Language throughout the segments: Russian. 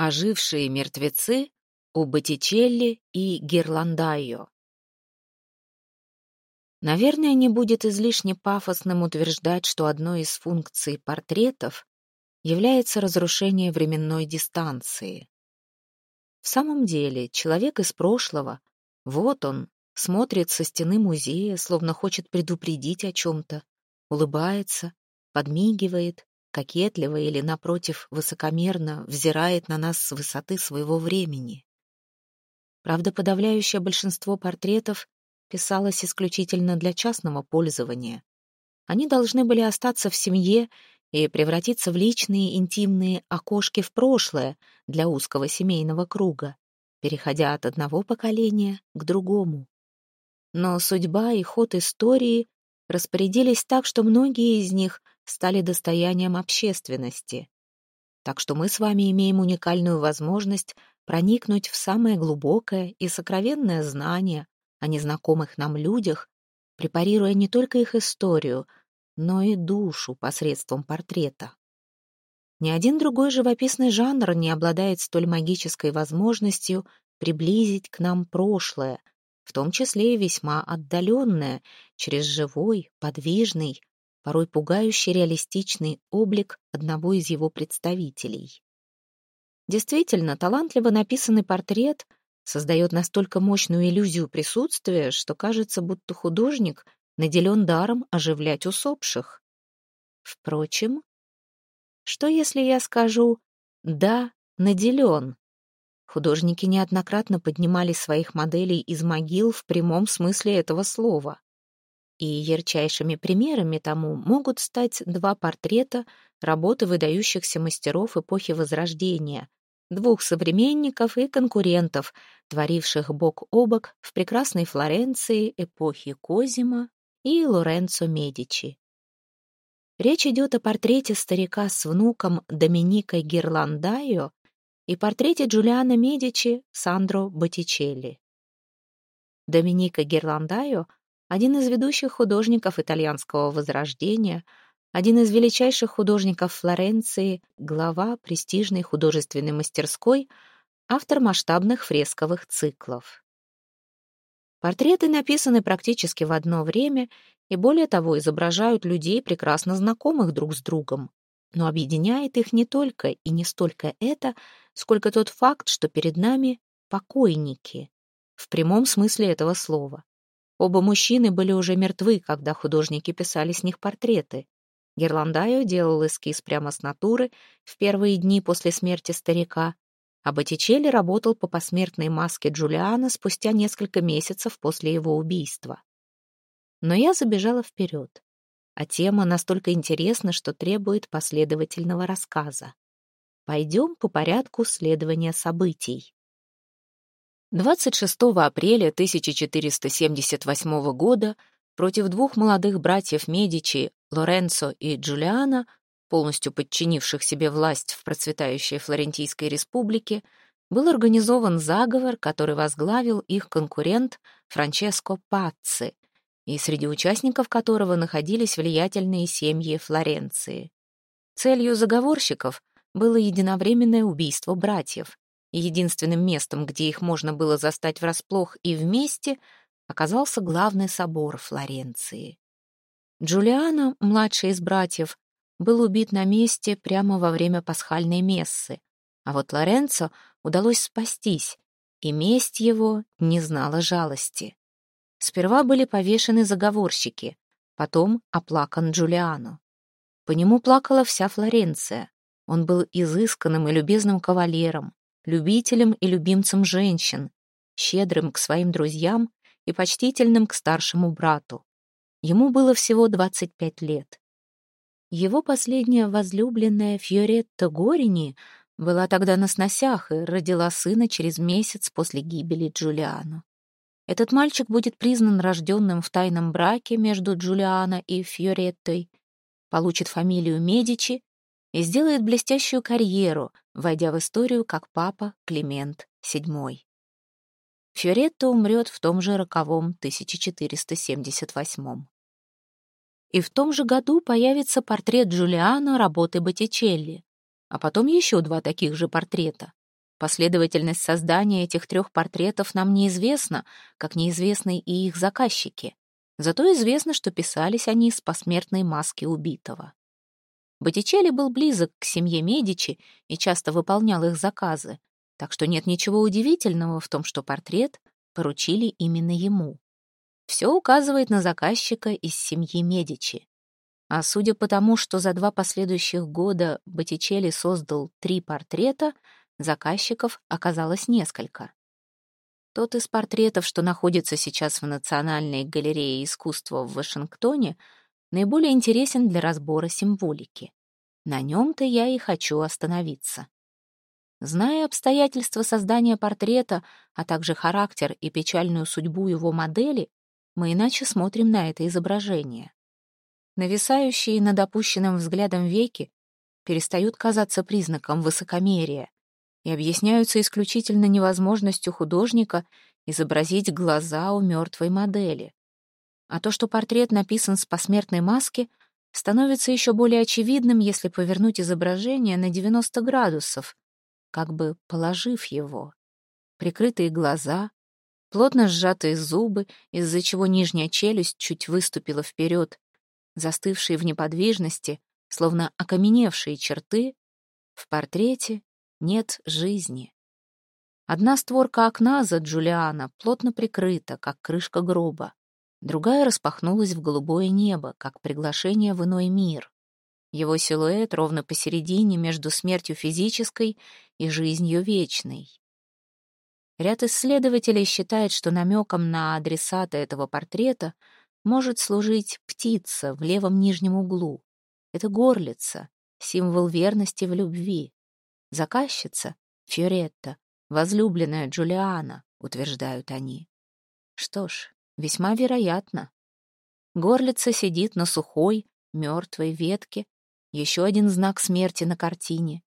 Ожившие мертвецы у Боттичелли и Герландайо. Наверное, не будет излишне пафосным утверждать, что одной из функций портретов является разрушение временной дистанции. В самом деле, человек из прошлого, вот он, смотрит со стены музея, словно хочет предупредить о чем-то, улыбается, подмигивает, кокетливо или, напротив, высокомерно взирает на нас с высоты своего времени. Правда, подавляющее большинство портретов писалось исключительно для частного пользования. Они должны были остаться в семье и превратиться в личные интимные окошки в прошлое для узкого семейного круга, переходя от одного поколения к другому. Но судьба и ход истории распорядились так, что многие из них стали достоянием общественности. Так что мы с вами имеем уникальную возможность проникнуть в самое глубокое и сокровенное знание о незнакомых нам людях, препарируя не только их историю, но и душу посредством портрета. Ни один другой живописный жанр не обладает столь магической возможностью приблизить к нам прошлое, в том числе и весьма отдаленное, через живой, подвижный, порой пугающий реалистичный облик одного из его представителей. Действительно, талантливо написанный портрет создает настолько мощную иллюзию присутствия, что кажется, будто художник наделен даром оживлять усопших. Впрочем, что если я скажу «да, наделен»? Художники неоднократно поднимали своих моделей из могил в прямом смысле этого слова. И ярчайшими примерами тому могут стать два портрета работы выдающихся мастеров эпохи Возрождения, двух современников и конкурентов, творивших бок о бок в прекрасной Флоренции эпохи Козима и Лоренцо Медичи. Речь идет о портрете старика с внуком Доминика Герландайо и портрете Джулиана Медичи Сандро Боттичелли. Доминика Герландайо — один из ведущих художников итальянского возрождения, один из величайших художников Флоренции, глава престижной художественной мастерской, автор масштабных фресковых циклов. Портреты написаны практически в одно время и, более того, изображают людей, прекрасно знакомых друг с другом. Но объединяет их не только и не столько это, сколько тот факт, что перед нами покойники, в прямом смысле этого слова. Оба мужчины были уже мертвы, когда художники писали с них портреты. Герландайо делал эскиз прямо с натуры в первые дни после смерти старика, а Боттичелли работал по посмертной маске Джулиана спустя несколько месяцев после его убийства. Но я забежала вперед а тема настолько интересна, что требует последовательного рассказа. Пойдем по порядку следования событий. 26 апреля 1478 года против двух молодых братьев Медичи, Лоренцо и Джулиана, полностью подчинивших себе власть в процветающей Флорентийской республике, был организован заговор, который возглавил их конкурент Франческо Пацци, и среди участников которого находились влиятельные семьи Флоренции. Целью заговорщиков было единовременное убийство братьев, единственным местом, где их можно было застать врасплох и вместе, оказался главный собор Флоренции. Джулиано, младший из братьев, был убит на месте прямо во время пасхальной мессы, а вот Лоренцо удалось спастись, и месть его не знала жалости. Сперва были повешены заговорщики, потом оплакан Джулиано. По нему плакала вся Флоренция. Он был изысканным и любезным кавалером, любителем и любимцем женщин, щедрым к своим друзьям и почтительным к старшему брату. Ему было всего 25 лет. Его последняя возлюбленная Фьоретта Горини была тогда на сносях и родила сына через месяц после гибели Джулиано. Этот мальчик будет признан рожденным в тайном браке между Джулиано и Фьореттой, получит фамилию Медичи и сделает блестящую карьеру, войдя в историю как папа Климент VII. Фьоретта умрет в том же роковом 1478. И в том же году появится портрет Джулиано работы Боттичелли, а потом еще два таких же портрета Последовательность создания этих трех портретов нам неизвестна, как неизвестны и их заказчики. Зато известно, что писались они с посмертной маски убитого. Боттичелли был близок к семье Медичи и часто выполнял их заказы, так что нет ничего удивительного в том, что портрет поручили именно ему. Все указывает на заказчика из семьи Медичи. А судя по тому, что за два последующих года Боттичелли создал три портрета, заказчиков оказалось несколько. Тот из портретов, что находится сейчас в Национальной галерее искусства в Вашингтоне, наиболее интересен для разбора символики. На нем-то я и хочу остановиться. Зная обстоятельства создания портрета, а также характер и печальную судьбу его модели, мы иначе смотрим на это изображение. Нависающие над опущенным взглядом веки перестают казаться признаком высокомерия и объясняются исключительно невозможностью художника изобразить глаза у мертвой модели. А то, что портрет написан с посмертной маски, становится еще более очевидным, если повернуть изображение на 90 градусов, как бы положив его. Прикрытые глаза, плотно сжатые зубы, из-за чего нижняя челюсть чуть выступила вперед, застывшие в неподвижности, словно окаменевшие черты, в портрете нет жизни. Одна створка окна за Джулиана плотно прикрыта, как крышка гроба. Другая распахнулась в голубое небо, как приглашение в иной мир. Его силуэт ровно посередине между смертью физической и жизнью вечной. Ряд исследователей считает, что намеком на адресата этого портрета может служить птица в левом нижнем углу. Это горлица, символ верности в любви. Заказчица — Фьоретта, возлюбленная Джулиана, утверждают они. Что ж, весьма вероятно. Горлица сидит на сухой, мертвой ветке, еще один знак смерти на картине.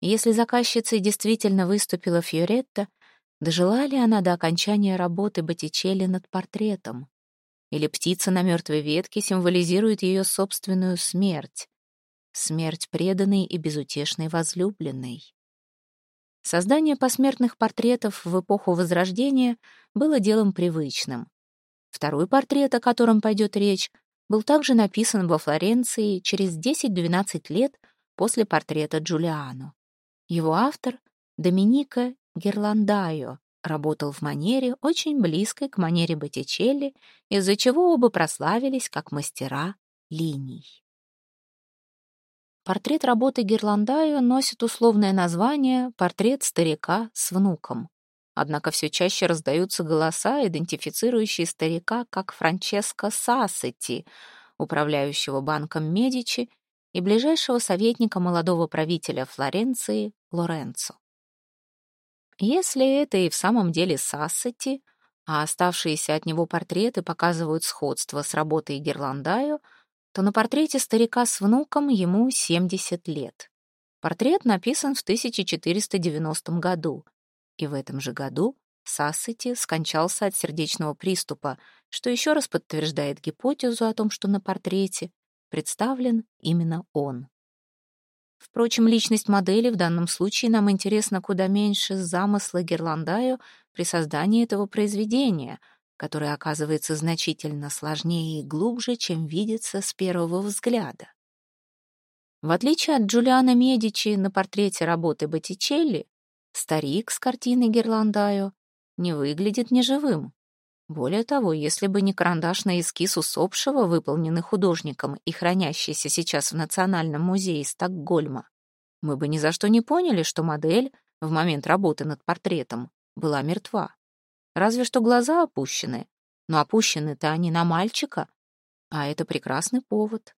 Если заказчицей действительно выступила Фьоретта, дожила ли она до окончания работы Боттичелли над портретом? Или птица на мертвой ветке символизирует ее собственную смерть? Смерть преданной и безутешной возлюбленной. Создание посмертных портретов в эпоху Возрождения было делом привычным. Второй портрет, о котором пойдет речь, был также написан во Флоренции через 10-12 лет после портрета Джулиано. Его автор — Доминика Герландайо, работал в манере, очень близкой к манере Боттичелли, из-за чего оба прославились как мастера линий. Портрет работы Герландаю носит условное название «Портрет старика с внуком». Однако все чаще раздаются голоса, идентифицирующие старика как Франческо Сассетти, управляющего банком Медичи и ближайшего советника молодого правителя Флоренции Лоренцо. Если это и в самом деле Сассети, а оставшиеся от него портреты показывают сходство с работой Герландаю, то на портрете старика с внуком ему 70 лет. Портрет написан в 1490 году, и в этом же году Сассети скончался от сердечного приступа, что еще раз подтверждает гипотезу о том, что на портрете представлен именно он. Впрочем, личность модели в данном случае нам интересна куда меньше замысла Герландаю при создании этого произведения, которое оказывается значительно сложнее и глубже, чем видится с первого взгляда. В отличие от Джулиана Медичи на портрете работы Боттичелли, старик с картины Герландаю не выглядит неживым. Более того, если бы не карандашный эскиз усопшего, выполненный художником и хранящийся сейчас в Национальном музее Стокгольма, мы бы ни за что не поняли, что модель в момент работы над портретом была мертва. Разве что глаза опущены, но опущены-то они на мальчика, а это прекрасный повод.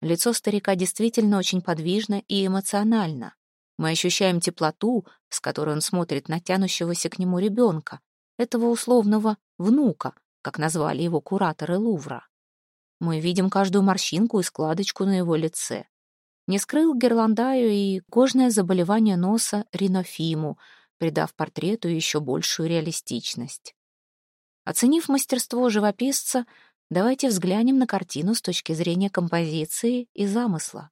Лицо старика действительно очень подвижно и эмоционально. Мы ощущаем теплоту, с которой он смотрит на тянущегося к нему ребенка, этого условного внука, как назвали его кураторы Лувра. Мы видим каждую морщинку и складочку на его лице. Не скрыл Герландаю и кожное заболевание носа ринофиму, придав портрету еще большую реалистичность. Оценив мастерство живописца, давайте взглянем на картину с точки зрения композиции и замысла.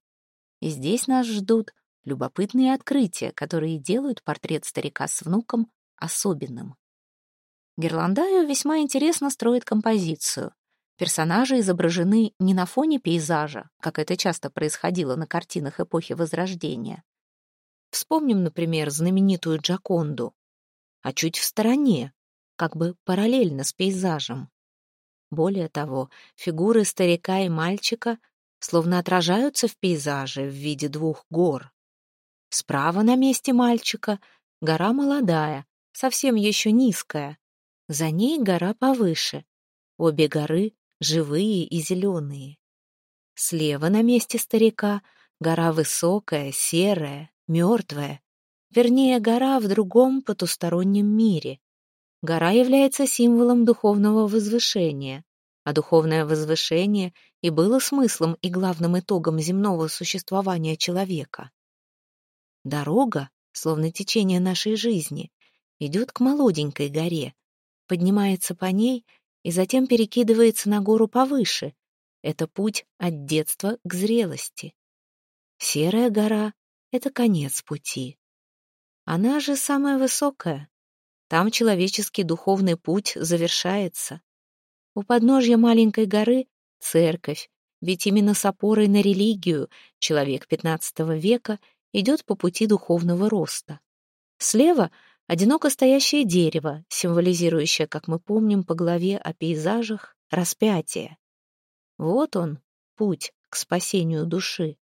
И здесь нас ждут любопытные открытия, которые делают портрет старика с внуком особенным. Герландайо весьма интересно строит композицию. Персонажи изображены не на фоне пейзажа, как это часто происходило на картинах эпохи Возрождения. Вспомним, например, знаменитую Джаконду, а чуть в стороне, как бы параллельно с пейзажем. Более того, фигуры старика и мальчика словно отражаются в пейзаже в виде двух гор. Справа на месте мальчика гора молодая, совсем еще низкая. За ней гора повыше. Обе горы живые и зеленые. Слева на месте старика гора высокая, серая, мертвая. Вернее, гора в другом потустороннем мире. Гора является символом духовного возвышения, а духовное возвышение и было смыслом и главным итогом земного существования человека. Дорога, словно течение нашей жизни, идет к молоденькой горе, поднимается по ней и затем перекидывается на гору повыше. Это путь от детства к зрелости. Серая гора — это конец пути. Она же самая высокая. Там человеческий духовный путь завершается. У подножья маленькой горы — церковь, ведь именно с опорой на религию человек XV века идет по пути духовного роста. Слева Одиноко стоящее дерево, символизирующее, как мы помним по главе о пейзажах, распятие. Вот он, путь к спасению души.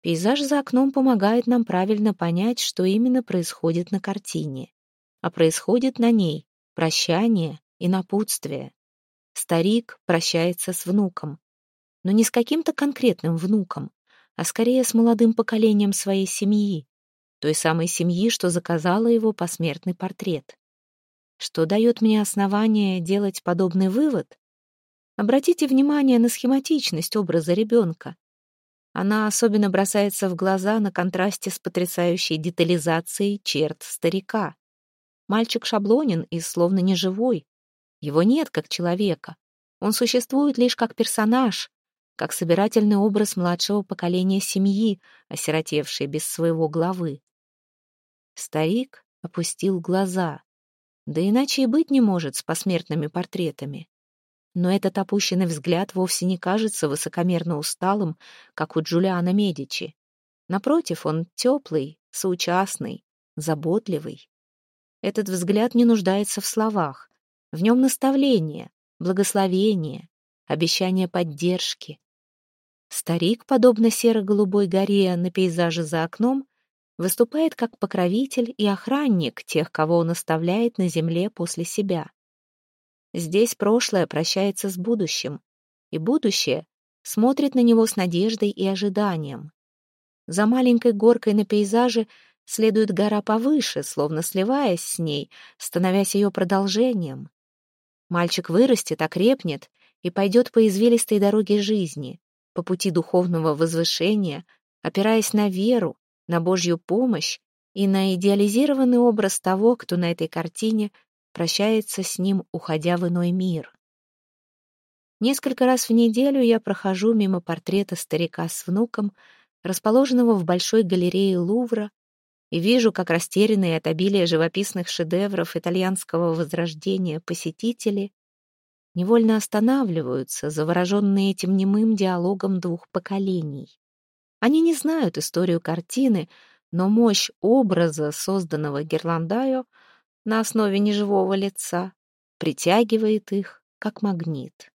Пейзаж за окном помогает нам правильно понять, что именно происходит на картине. А происходит на ней прощание и напутствие. Старик прощается с внуком. Но не с каким-то конкретным внуком, а скорее с молодым поколением своей семьи, той самой семьи, что заказала его посмертный портрет. Что дает мне основание делать подобный вывод? Обратите внимание на схематичность образа ребенка. Она особенно бросается в глаза на контрасте с потрясающей детализацией черт старика. Мальчик шаблонен и словно неживой. Его нет как человека. Он существует лишь как персонаж, как собирательный образ младшего поколения семьи, осиротевшей без своего главы. Старик опустил глаза. Да иначе и быть не может с посмертными портретами. Но этот опущенный взгляд вовсе не кажется высокомерно усталым, как у Джулиана Медичи. Напротив, он теплый, соучастный, заботливый. Этот взгляд не нуждается в словах. В нем наставление, благословение, обещание поддержки. Старик, подобно серо-голубой горе на пейзаже за окном, выступает как покровитель и охранник тех, кого он оставляет на земле после себя. Здесь прошлое прощается с будущим, и будущее смотрит на него с надеждой и ожиданием. За маленькой горкой на пейзаже следует гора повыше, словно сливаясь с ней, становясь ее продолжением. Мальчик вырастет, окрепнет и пойдет по извилистой дороге жизни, по пути духовного возвышения, опираясь на веру, на Божью помощь и на идеализированный образ того, кто на этой картине прощается с ним, уходя в иной мир. Несколько раз в неделю я прохожу мимо портрета старика с внуком, расположенного в большой галерее Лувра, и вижу, как растерянные от обилия живописных шедевров итальянского возрождения посетители невольно останавливаются, завороженные этим немым диалогом двух поколений. Они не знают историю картины, но мощь образа, созданного Герландаю на основе неживого лица, притягивает их, как магнит.